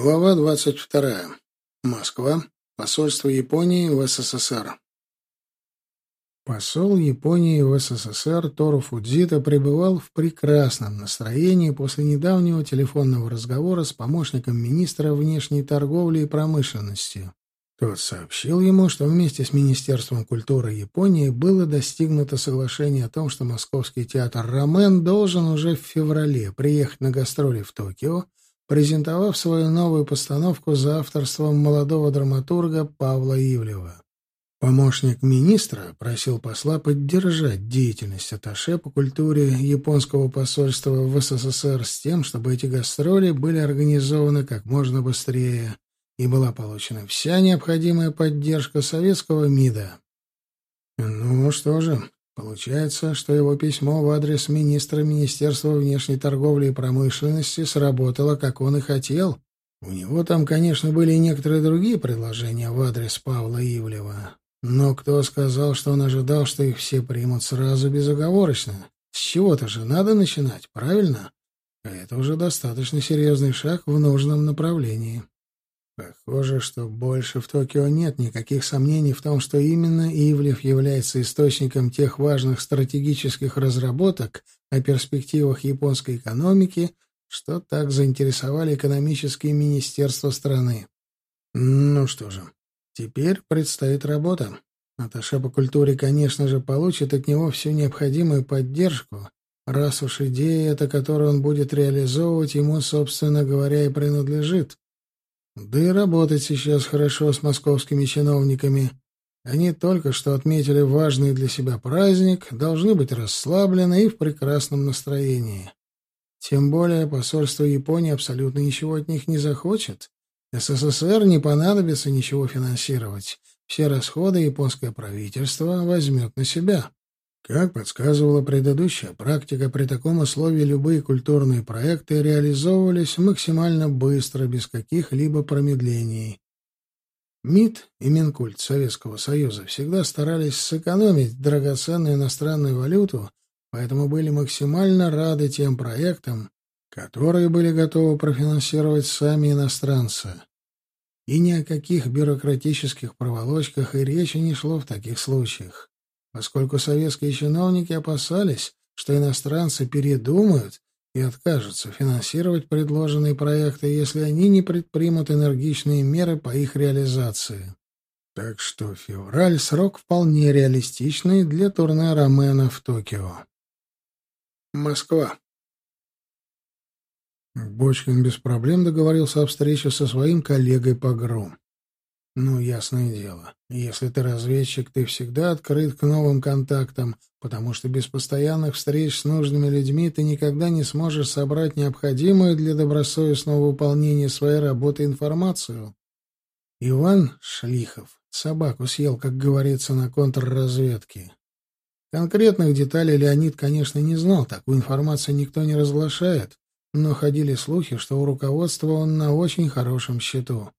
Глава двадцать вторая. Москва. Посольство Японии в СССР. Посол Японии в СССР Тору Фудзита пребывал в прекрасном настроении после недавнего телефонного разговора с помощником министра внешней торговли и промышленности. Тот сообщил ему, что вместе с Министерством культуры Японии было достигнуто соглашение о том, что Московский театр «Ромен» должен уже в феврале приехать на гастроли в Токио презентовав свою новую постановку за авторством молодого драматурга Павла Ивлева. Помощник министра просил посла поддержать деятельность Аташе по культуре японского посольства в СССР с тем, чтобы эти гастроли были организованы как можно быстрее и была получена вся необходимая поддержка советского МИДа. Ну что же, Получается, что его письмо в адрес министра Министерства внешней торговли и промышленности сработало, как он и хотел. У него там, конечно, были некоторые другие предложения в адрес Павла Ивлева. Но кто сказал, что он ожидал, что их все примут сразу безоговорочно? С чего-то же надо начинать, правильно? Это уже достаточно серьезный шаг в нужном направлении. Похоже, что больше в Токио нет никаких сомнений в том, что именно Ивлев является источником тех важных стратегических разработок о перспективах японской экономики, что так заинтересовали экономические министерства страны. Ну что же, теперь предстоит работа. Аташе по культуре, конечно же, получит от него всю необходимую поддержку, раз уж идея эта, которую он будет реализовывать, ему, собственно говоря, и принадлежит. Да и работать сейчас хорошо с московскими чиновниками. Они только что отметили важный для себя праздник, должны быть расслаблены и в прекрасном настроении. Тем более посольство Японии абсолютно ничего от них не захочет. СССР не понадобится ничего финансировать. Все расходы японское правительство возьмет на себя. Как подсказывала предыдущая практика, при таком условии любые культурные проекты реализовывались максимально быстро, без каких-либо промедлений. МИД и Минкульт Советского Союза всегда старались сэкономить драгоценную иностранную валюту, поэтому были максимально рады тем проектам, которые были готовы профинансировать сами иностранцы. И ни о каких бюрократических проволочках и речи не шло в таких случаях поскольку советские чиновники опасались, что иностранцы передумают и откажутся финансировать предложенные проекты, если они не предпримут энергичные меры по их реализации. Так что февраль — срок вполне реалистичный для турне Ромена в Токио. Москва. Бочкин без проблем договорился о встрече со своим коллегой по ГРУ. Ну, ясное дело. Если ты разведчик, ты всегда открыт к новым контактам, потому что без постоянных встреч с нужными людьми ты никогда не сможешь собрать необходимую для добросовестного выполнения своей работы информацию. Иван Шлихов собаку съел, как говорится, на контрразведке. Конкретных деталей Леонид, конечно, не знал, такую информацию никто не разглашает, но ходили слухи, что у руководства он на очень хорошем счету.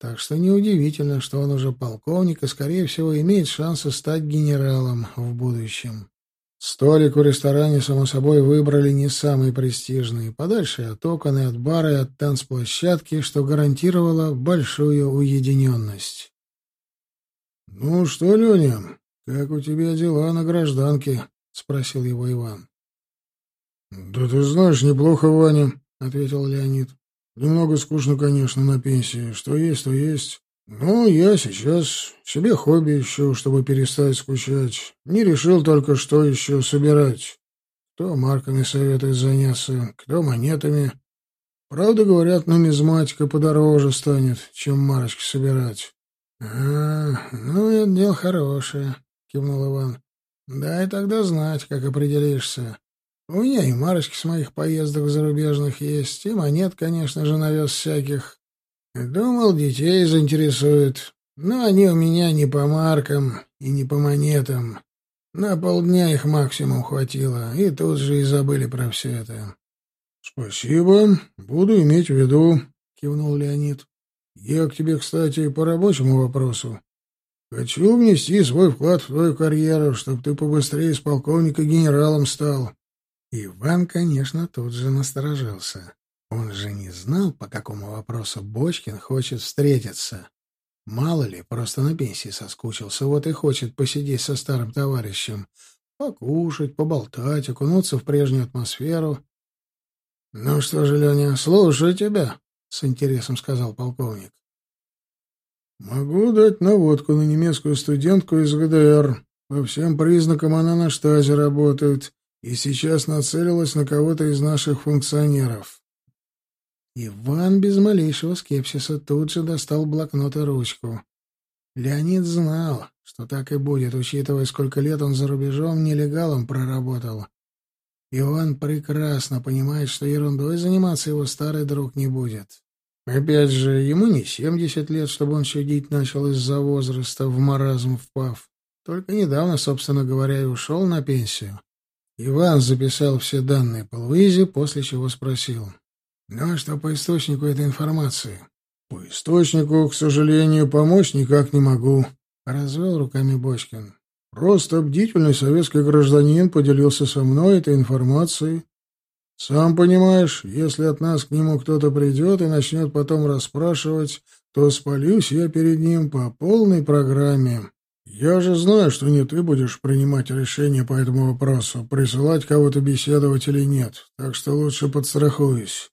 Так что неудивительно, что он уже полковник и, скорее всего, имеет шансы стать генералом в будущем. Столик в ресторане, само собой, выбрали не самый престижный, подальше от окон и от бара и от танцплощадки, что гарантировало большую уединенность. — Ну что, Леня, как у тебя дела на гражданке? — спросил его Иван. — Да ты знаешь, неплохо, Ваня, — ответил Леонид. Немного скучно, конечно, на пенсии. Что есть, то есть. Но я сейчас себе хобби ищу, чтобы перестать скучать. Не решил только, что еще собирать. Кто марками советует заняться, кто монетами. Правда, говорят, нумизматика подороже станет, чем марочки собирать. — А, ну, это дело хорошее, — кивнул Иван. — Дай тогда знать, как определишься. У меня и марочки с моих поездок зарубежных есть, и монет, конечно же, навез всяких. Думал, детей заинтересует. Но они у меня не по маркам и не по монетам. На полдня их максимум хватило, и тут же и забыли про все это. — Спасибо, буду иметь в виду, — кивнул Леонид. — Я к тебе, кстати, по рабочему вопросу. Хочу внести свой вклад в твою карьеру, чтобы ты побыстрее с полковника генералом стал. Иван, конечно, тут же насторожился. Он же не знал, по какому вопросу Бочкин хочет встретиться. Мало ли, просто на пенсии соскучился, вот и хочет посидеть со старым товарищем, покушать, поболтать, окунуться в прежнюю атмосферу. — Ну что же, Леня, слушаю тебя, — с интересом сказал полковник. — Могу дать наводку на немецкую студентку из ГДР. По всем признакам она на штазе работает и сейчас нацелилась на кого-то из наших функционеров. Иван без малейшего скепсиса тут же достал блокнот и ручку. Леонид знал, что так и будет, учитывая, сколько лет он за рубежом нелегалом проработал. Иван прекрасно понимает, что ерундой заниматься его старый друг не будет. Опять же, ему не семьдесят лет, чтобы он чудить начал из-за возраста, в маразм впав. Только недавно, собственно говоря, и ушел на пенсию. Иван записал все данные по Луизе, после чего спросил. Ну а что по источнику этой информации? По источнику, к сожалению, помочь никак не могу, развел руками Бочкин. Просто бдительный советский гражданин поделился со мной этой информацией. Сам понимаешь, если от нас к нему кто-то придет и начнет потом расспрашивать, то спалюсь я перед ним по полной программе. Я же знаю, что не ты будешь принимать решение по этому вопросу, присылать кого-то беседовать или нет, так что лучше подстрахуюсь.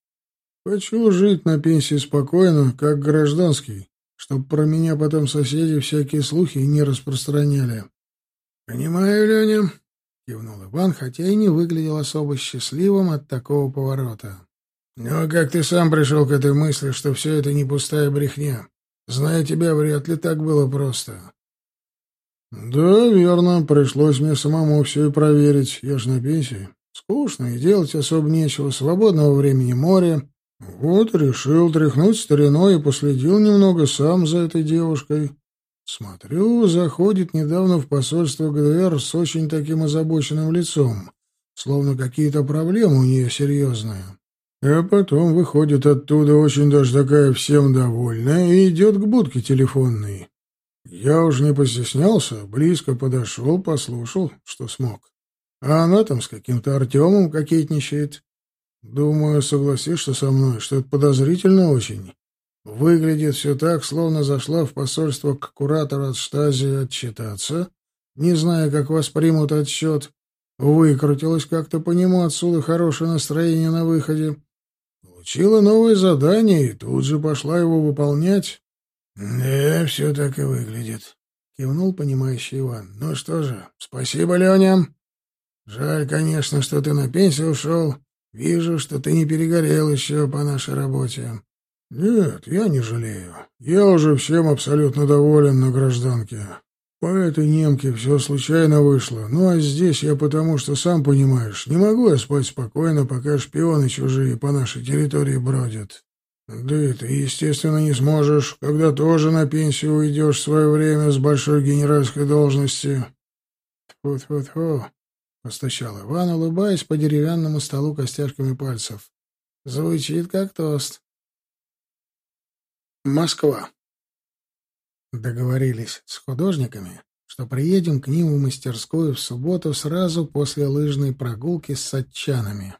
Хочу жить на пенсии спокойно, как гражданский, чтоб про меня потом соседи всякие слухи не распространяли. — Понимаю, Леня, — кивнул Иван, хотя и не выглядел особо счастливым от такого поворота. — Ну, а как ты сам пришел к этой мысли, что все это не пустая брехня? Зная тебя, вряд ли так было просто. — Да, верно, пришлось мне самому все и проверить. Я ж на пенсии. Скучно и делать особо нечего, свободного времени море. Вот решил тряхнуть стариной и последил немного сам за этой девушкой. Смотрю, заходит недавно в посольство ГДР с очень таким озабоченным лицом, словно какие-то проблемы у нее серьезные. А потом выходит оттуда очень даже такая всем довольная и идет к будке телефонной. Я уж не постеснялся, близко подошел, послушал, что смог. А она там с каким-то Артемом кокетничает. Думаю, согласишься со мной, что это подозрительно очень. Выглядит все так, словно зашла в посольство к куратору от штази отчитаться, не зная, как воспримут отсчет. Выкрутилась как-то по нему отсюда хорошее настроение на выходе. Получила новое задание и тут же пошла его выполнять. — Да, все так и выглядит, — кивнул понимающий Иван. — Ну что же, спасибо, Леня. Жаль, конечно, что ты на пенсию ушел. Вижу, что ты не перегорел еще по нашей работе. Нет, я не жалею. Я уже всем абсолютно доволен на гражданке. По этой немке все случайно вышло. Ну а здесь я потому, что, сам понимаешь, не могу я спать спокойно, пока шпионы чужие по нашей территории бродят. Да и ты, естественно, не сможешь, когда тоже на пенсию уйдешь в свое время с большой генеральской должности. Тьфу-тьфу-тьфу. Постучал Иван, улыбаясь по деревянному столу костяшками пальцев. Звучит как тост. Москва. Договорились с художниками, что приедем к ним в мастерскую в субботу сразу после лыжной прогулки с сатчанами.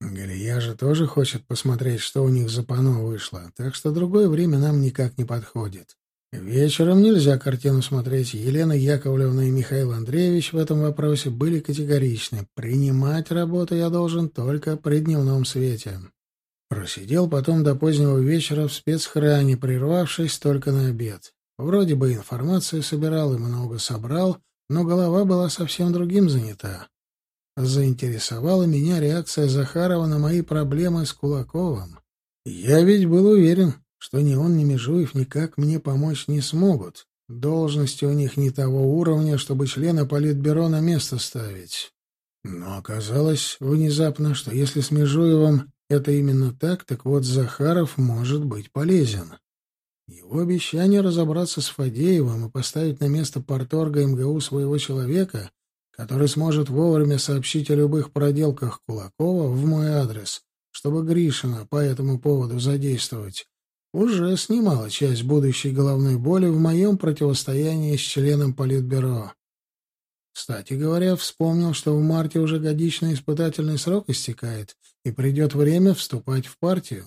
Галия же тоже хочет посмотреть, что у них за пано вышло, так что другое время нам никак не подходит. Вечером нельзя картину смотреть. Елена Яковлевна и Михаил Андреевич в этом вопросе были категоричны. Принимать работу я должен только при дневном свете. Просидел потом до позднего вечера в спецхране, прервавшись только на обед. Вроде бы информацию собирал и много собрал, но голова была совсем другим занята. Заинтересовала меня реакция Захарова на мои проблемы с Кулаковым. Я ведь был уверен, что ни он, ни Межуев никак мне помочь не смогут. Должности у них не того уровня, чтобы члена политбюро на место ставить. Но оказалось внезапно, что если с Межуевым это именно так, так вот Захаров может быть полезен. Его обещание разобраться с Фадеевым и поставить на место порторга МГУ своего человека, который сможет вовремя сообщить о любых проделках Кулакова в мой адрес, чтобы Гришина по этому поводу задействовать, уже снимала часть будущей головной боли в моем противостоянии с членом Политбюро. Кстати говоря, вспомнил, что в марте уже годичный испытательный срок истекает, и придет время вступать в партию.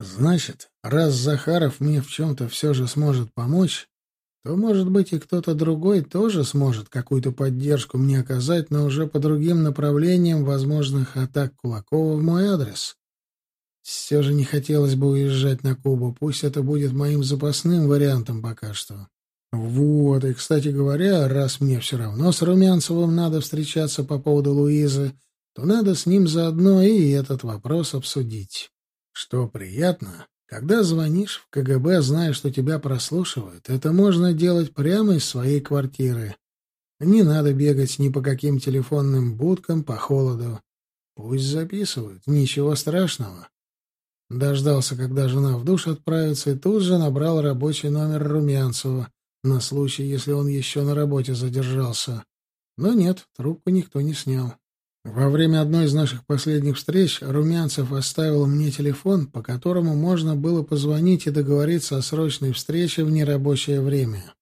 Значит, раз Захаров мне в чем-то все же сможет помочь, то, может быть, и кто-то другой тоже сможет какую-то поддержку мне оказать, но уже по другим направлениям возможных атак Кулакова в мой адрес. Все же не хотелось бы уезжать на Кубу, пусть это будет моим запасным вариантом пока что. Вот, и, кстати говоря, раз мне все равно с Румянцевым надо встречаться по поводу Луизы, то надо с ним заодно и этот вопрос обсудить. Что приятно, когда звонишь в КГБ, зная, что тебя прослушивают, это можно делать прямо из своей квартиры. Не надо бегать ни по каким телефонным будкам по холоду. Пусть записывают, ничего страшного. Дождался, когда жена в душ отправится, и тут же набрал рабочий номер Румянцева на случай, если он еще на работе задержался. Но нет, трубку никто не снял. Во время одной из наших последних встреч Румянцев оставил мне телефон, по которому можно было позвонить и договориться о срочной встрече в нерабочее время.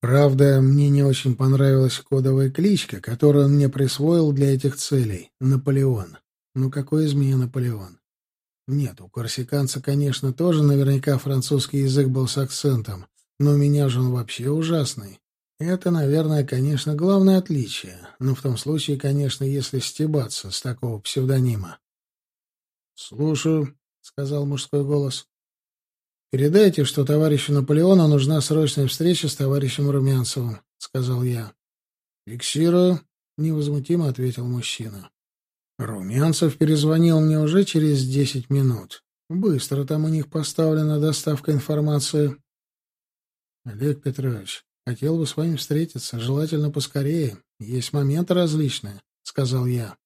Правда, мне не очень понравилась кодовая кличка, которую он мне присвоил для этих целей — Наполеон. Ну какой из меня Наполеон? Нет, у корсиканца, конечно, тоже наверняка французский язык был с акцентом, но у меня же он вообще ужасный. Это, наверное, конечно, главное отличие, но в том случае, конечно, если стебаться с такого псевдонима. «Слушаю», — сказал мужской голос. «Передайте, что товарищу Наполеону нужна срочная встреча с товарищем Румянцевым», — сказал я. «Фиксирую», — невозмутимо ответил мужчина. Румянцев перезвонил мне уже через десять минут. Быстро там у них поставлена доставка информации. Олег Петрович, Хотел бы с вами встретиться, желательно поскорее. Есть моменты различные, — сказал я.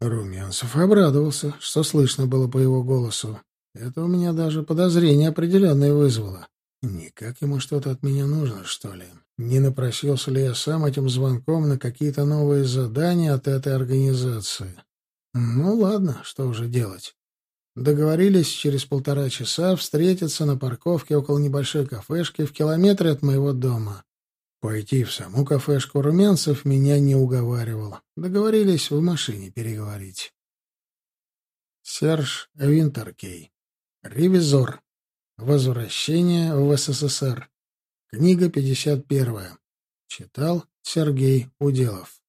Румянцев обрадовался, что слышно было по его голосу. Это у меня даже подозрение определенное вызвало. Никак ему что-то от меня нужно, что ли? Не напросился ли я сам этим звонком на какие-то новые задания от этой организации? Ну ладно, что уже делать. Договорились через полтора часа встретиться на парковке около небольшой кафешки в километре от моего дома. Пойти в саму кафешку Румянцев меня не уговаривал. Договорились в машине переговорить. Серж Винтеркей. Ревизор. Возвращение в СССР. Книга 51. Читал Сергей Уделов.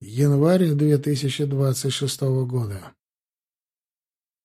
Январь 2026 года.